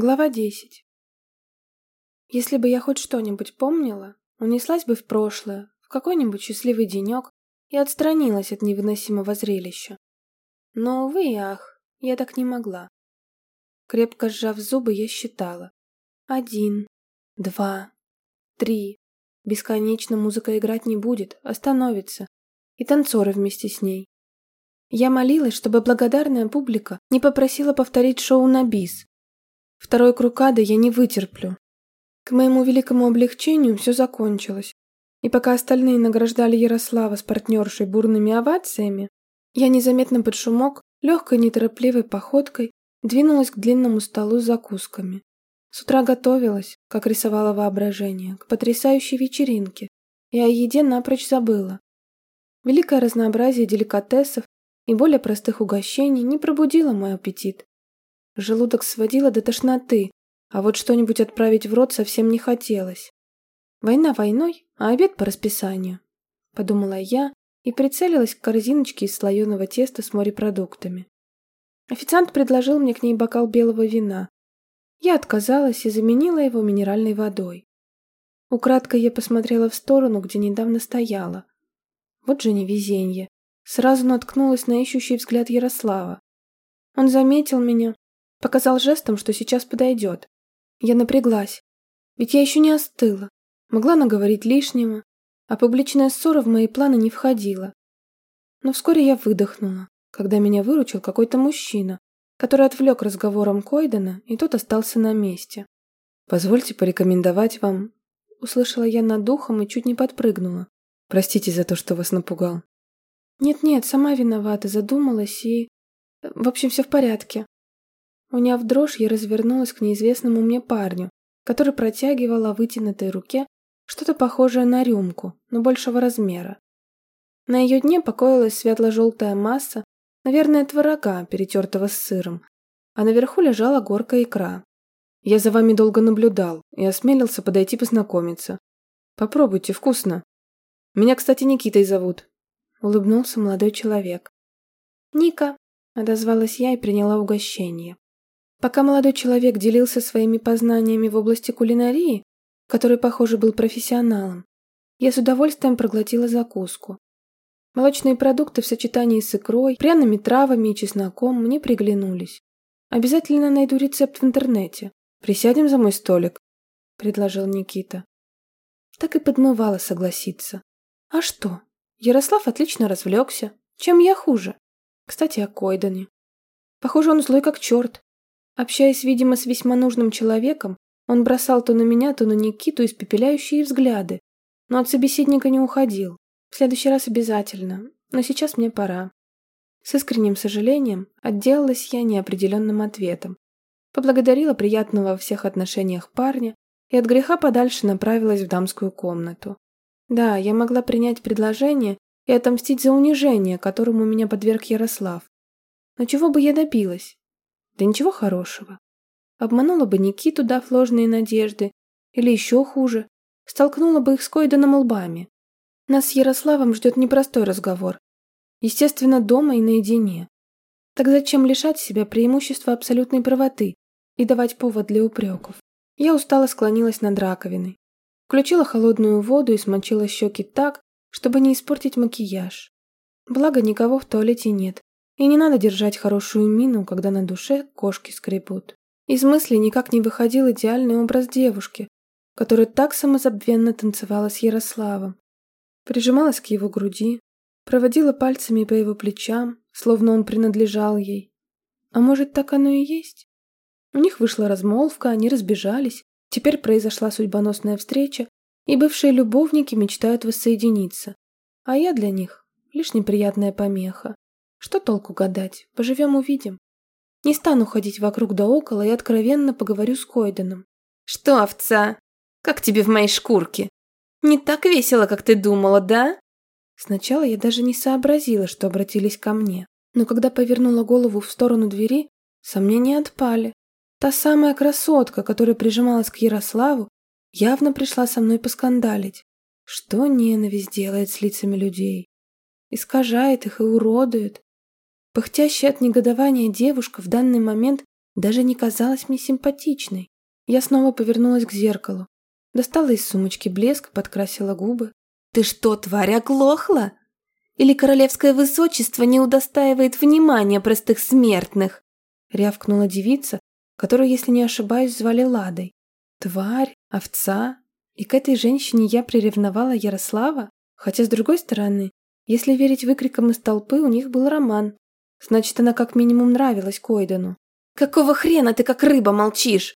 Глава 10. Если бы я хоть что-нибудь помнила, унеслась бы в прошлое, в какой-нибудь счастливый денек и отстранилась от невыносимого зрелища. Но, увы и ах, я так не могла. Крепко сжав зубы, я считала. Один, два, три. Бесконечно музыка играть не будет, остановится. И танцоры вместе с ней. Я молилась, чтобы благодарная публика не попросила повторить шоу на бис, Второй круг ада я не вытерплю. К моему великому облегчению все закончилось. И пока остальные награждали Ярослава с партнершей бурными овациями, я незаметно под шумок, легкой неторопливой походкой двинулась к длинному столу с закусками. С утра готовилась, как рисовала воображение, к потрясающей вечеринке, и о еде напрочь забыла. Великое разнообразие деликатесов и более простых угощений не пробудило мой аппетит. Желудок сводило до тошноты, а вот что-нибудь отправить в рот совсем не хотелось. Война войной, а обед по расписанию. Подумала я и прицелилась к корзиночке из слоеного теста с морепродуктами. Официант предложил мне к ней бокал белого вина. Я отказалась и заменила его минеральной водой. Украдкой я посмотрела в сторону, где недавно стояла. Вот же невезенье. Сразу наткнулась на ищущий взгляд Ярослава. Он заметил меня, Показал жестом, что сейчас подойдет. Я напряглась. Ведь я еще не остыла. Могла наговорить лишнего, а публичная ссора в мои планы не входила. Но вскоре я выдохнула, когда меня выручил какой-то мужчина, который отвлек разговором Койдена, и тот остался на месте. «Позвольте порекомендовать вам...» Услышала я над духом и чуть не подпрыгнула. «Простите за то, что вас напугал». «Нет-нет, сама виновата, задумалась и...» «В общем, все в порядке», Уняв дрожь, я развернулась к неизвестному мне парню, который протягивал о вытянутой руке что-то похожее на рюмку, но большего размера. На ее дне покоилась светло-желтая масса, наверное, творога, перетертого с сыром, а наверху лежала горка икра. Я за вами долго наблюдал и осмелился подойти познакомиться. Попробуйте, вкусно. Меня, кстати, Никитой зовут. Улыбнулся молодой человек. Ника, отозвалась я и приняла угощение. Пока молодой человек делился своими познаниями в области кулинарии, который, похоже, был профессионалом, я с удовольствием проглотила закуску. Молочные продукты в сочетании с икрой, пряными травами и чесноком мне приглянулись. Обязательно найду рецепт в интернете. Присядем за мой столик, предложил Никита. Так и подмывала согласиться. А что? Ярослав отлично развлекся. Чем я хуже? Кстати, о Койдане. Похоже, он злой как черт. Общаясь, видимо, с весьма нужным человеком, он бросал то на меня, то на Никиту испепеляющие взгляды, но от собеседника не уходил. В следующий раз обязательно, но сейчас мне пора. С искренним сожалением отделалась я неопределенным ответом. Поблагодарила приятного во всех отношениях парня и от греха подальше направилась в дамскую комнату. Да, я могла принять предложение и отомстить за унижение, которому меня подверг Ярослав. Но чего бы я добилась? Да ничего хорошего. Обманула бы Никиту, дав ложные надежды, или еще хуже, столкнула бы их с Койданом лбами. Нас с Ярославом ждет непростой разговор. Естественно, дома и наедине. Так зачем лишать себя преимущества абсолютной правоты и давать повод для упреков? Я устало склонилась над раковиной. Включила холодную воду и смочила щеки так, чтобы не испортить макияж. Благо, никого в туалете нет, и не надо держать хорошую мину, когда на душе кошки скребут. Из мысли никак не выходил идеальный образ девушки, которая так самозабвенно танцевала с Ярославом. Прижималась к его груди, проводила пальцами по его плечам, словно он принадлежал ей. А может, так оно и есть? У них вышла размолвка, они разбежались, теперь произошла судьбоносная встреча, и бывшие любовники мечтают воссоединиться. А я для них лишь неприятная помеха. Что толку гадать? Поживем увидим. Не стану ходить вокруг да около и откровенно поговорю с Койденом. Что, овца? Как тебе в моей шкурке? Не так весело, как ты думала, да? Сначала я даже не сообразила, что обратились ко мне. Но когда повернула голову в сторону двери, сомнения отпали. Та самая красотка, которая прижималась к Ярославу, явно пришла со мной поскандалить. Что ненависть делает с лицами людей? Искажает их и уродует. Пыхтящая от негодования девушка в данный момент даже не казалась мне симпатичной. Я снова повернулась к зеркалу, достала из сумочки блеск, подкрасила губы. «Ты что, тварь, оглохла? Или королевское высочество не удостаивает внимания простых смертных?» Рявкнула девица, которую, если не ошибаюсь, звали Ладой. Тварь, овца. И к этой женщине я приревновала Ярослава? Хотя, с другой стороны, если верить выкрикам из толпы, у них был роман. Значит, она как минимум нравилась Койдену. «Какого хрена ты как рыба молчишь?»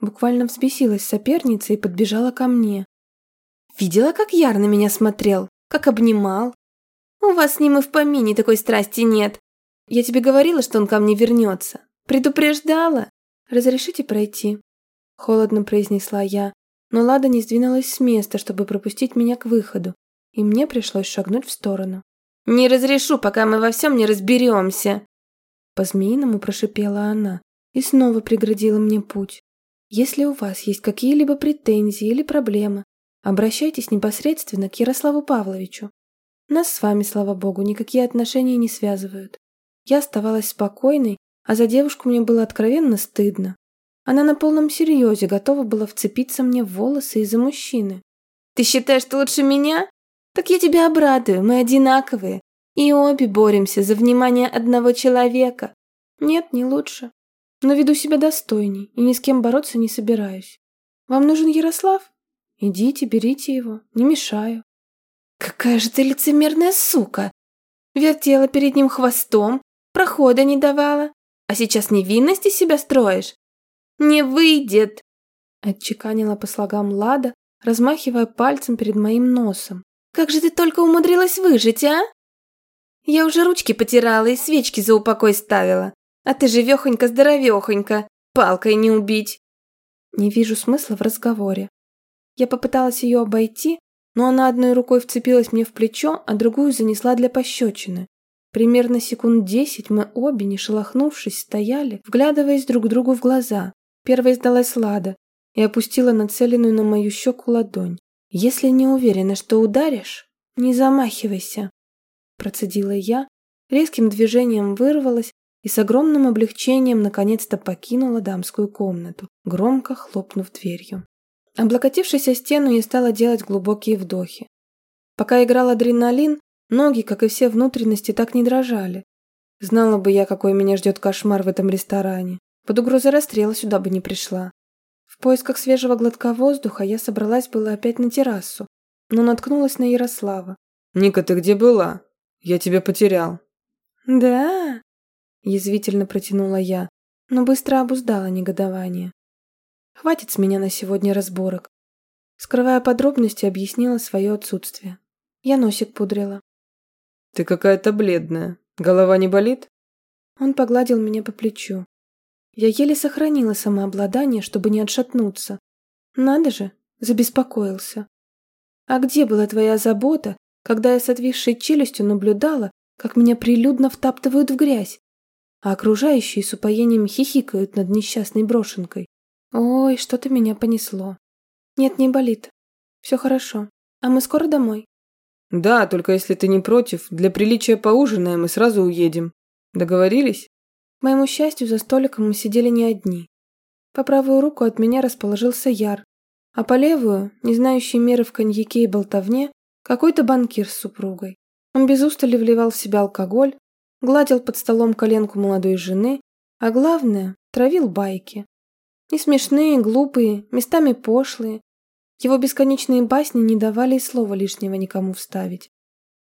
Буквально взбесилась соперница и подбежала ко мне. «Видела, как Яр на меня смотрел? Как обнимал? У вас с ним и в помине такой страсти нет. Я тебе говорила, что он ко мне вернется. Предупреждала. Разрешите пройти?» Холодно произнесла я, но Лада не сдвинулась с места, чтобы пропустить меня к выходу, и мне пришлось шагнуть в сторону. «Не разрешу, пока мы во всем не разберемся!» По-змеиному прошипела она и снова преградила мне путь. «Если у вас есть какие-либо претензии или проблемы, обращайтесь непосредственно к Ярославу Павловичу. Нас с вами, слава богу, никакие отношения не связывают. Я оставалась спокойной, а за девушку мне было откровенно стыдно. Она на полном серьезе готова была вцепиться мне в волосы из-за мужчины. «Ты считаешь, что лучше меня? Так я тебя обрадую, мы одинаковые. И обе боремся за внимание одного человека. Нет, не лучше. Но веду себя достойней и ни с кем бороться не собираюсь. Вам нужен Ярослав? Идите, берите его, не мешаю. Какая же ты лицемерная сука! Вертела перед ним хвостом, прохода не давала, а сейчас невинности себя строишь? Не выйдет!» Отчеканила по слогам Лада, размахивая пальцем перед моим носом. «Как же ты только умудрилась выжить, а? Я уже ручки потирала и свечки за упокой ставила. А ты живехонька-здоровехонька, палкой не убить!» Не вижу смысла в разговоре. Я попыталась ее обойти, но она одной рукой вцепилась мне в плечо, а другую занесла для пощечины. Примерно секунд десять мы обе, не шелохнувшись, стояли, вглядываясь друг другу в глаза. Первой сдалась Лада и опустила нацеленную на мою щеку ладонь. «Если не уверена, что ударишь, не замахивайся», процедила я, резким движением вырвалась и с огромным облегчением наконец-то покинула дамскую комнату, громко хлопнув дверью. Облокотившись о стену, я стала делать глубокие вдохи. Пока играл адреналин, ноги, как и все внутренности, так не дрожали. Знала бы я, какой меня ждет кошмар в этом ресторане. Под угрозой расстрела сюда бы не пришла. В поисках свежего глотка воздуха я собралась была опять на террасу, но наткнулась на Ярослава. «Ника, ты где была? Я тебя потерял». «Да?» – язвительно протянула я, но быстро обуздала негодование. «Хватит с меня на сегодня разборок». Скрывая подробности, объяснила свое отсутствие. Я носик пудрила. «Ты какая-то бледная. Голова не болит?» Он погладил меня по плечу. Я еле сохранила самообладание, чтобы не отшатнуться. Надо же, забеспокоился. А где была твоя забота, когда я с отвисшей челюстью наблюдала, как меня прилюдно втаптывают в грязь, а окружающие с упоением хихикают над несчастной брошенкой? Ой, что-то меня понесло. Нет, не болит. Все хорошо. А мы скоро домой? Да, только если ты не против, для приличия поужинаем и сразу уедем. Договорились? К моему счастью, за столиком мы сидели не одни. По правую руку от меня расположился Яр, а по левую, не знающий меры в коньяке и болтовне, какой-то банкир с супругой. Он без устали вливал в себя алкоголь, гладил под столом коленку молодой жены, а главное, травил байки. Не смешные, глупые, местами пошлые. Его бесконечные басни не давали и слова лишнего никому вставить.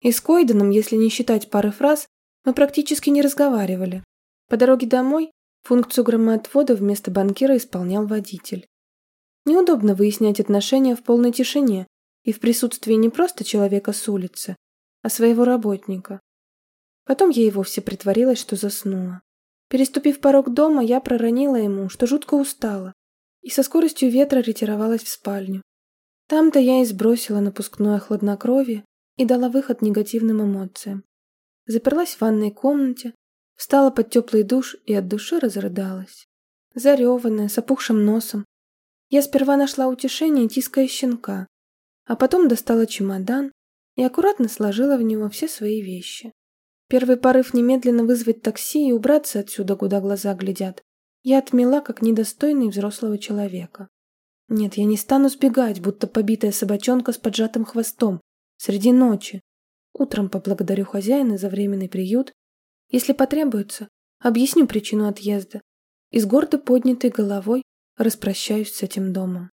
И с Койденом, если не считать пары фраз, мы практически не разговаривали. По дороге домой функцию громоотвода вместо банкира исполнял водитель. Неудобно выяснять отношения в полной тишине и в присутствии не просто человека с улицы, а своего работника. Потом я и вовсе притворилась, что заснула. Переступив порог дома, я проронила ему, что жутко устала, и со скоростью ветра ретировалась в спальню. Там-то я и сбросила напускное хладнокровие и дала выход негативным эмоциям. Заперлась в ванной комнате, Встала под теплый душ и от души разрыдалась. Зареванная, с опухшим носом. Я сперва нашла утешение, тиская щенка, а потом достала чемодан и аккуратно сложила в него все свои вещи. Первый порыв немедленно вызвать такси и убраться отсюда, куда глаза глядят. я отмела как недостойный взрослого человека. Нет, я не стану сбегать, будто побитая собачонка с поджатым хвостом, среди ночи. Утром поблагодарю хозяина за временный приют. Если потребуется, объясню причину отъезда и с гордо поднятой головой распрощаюсь с этим домом.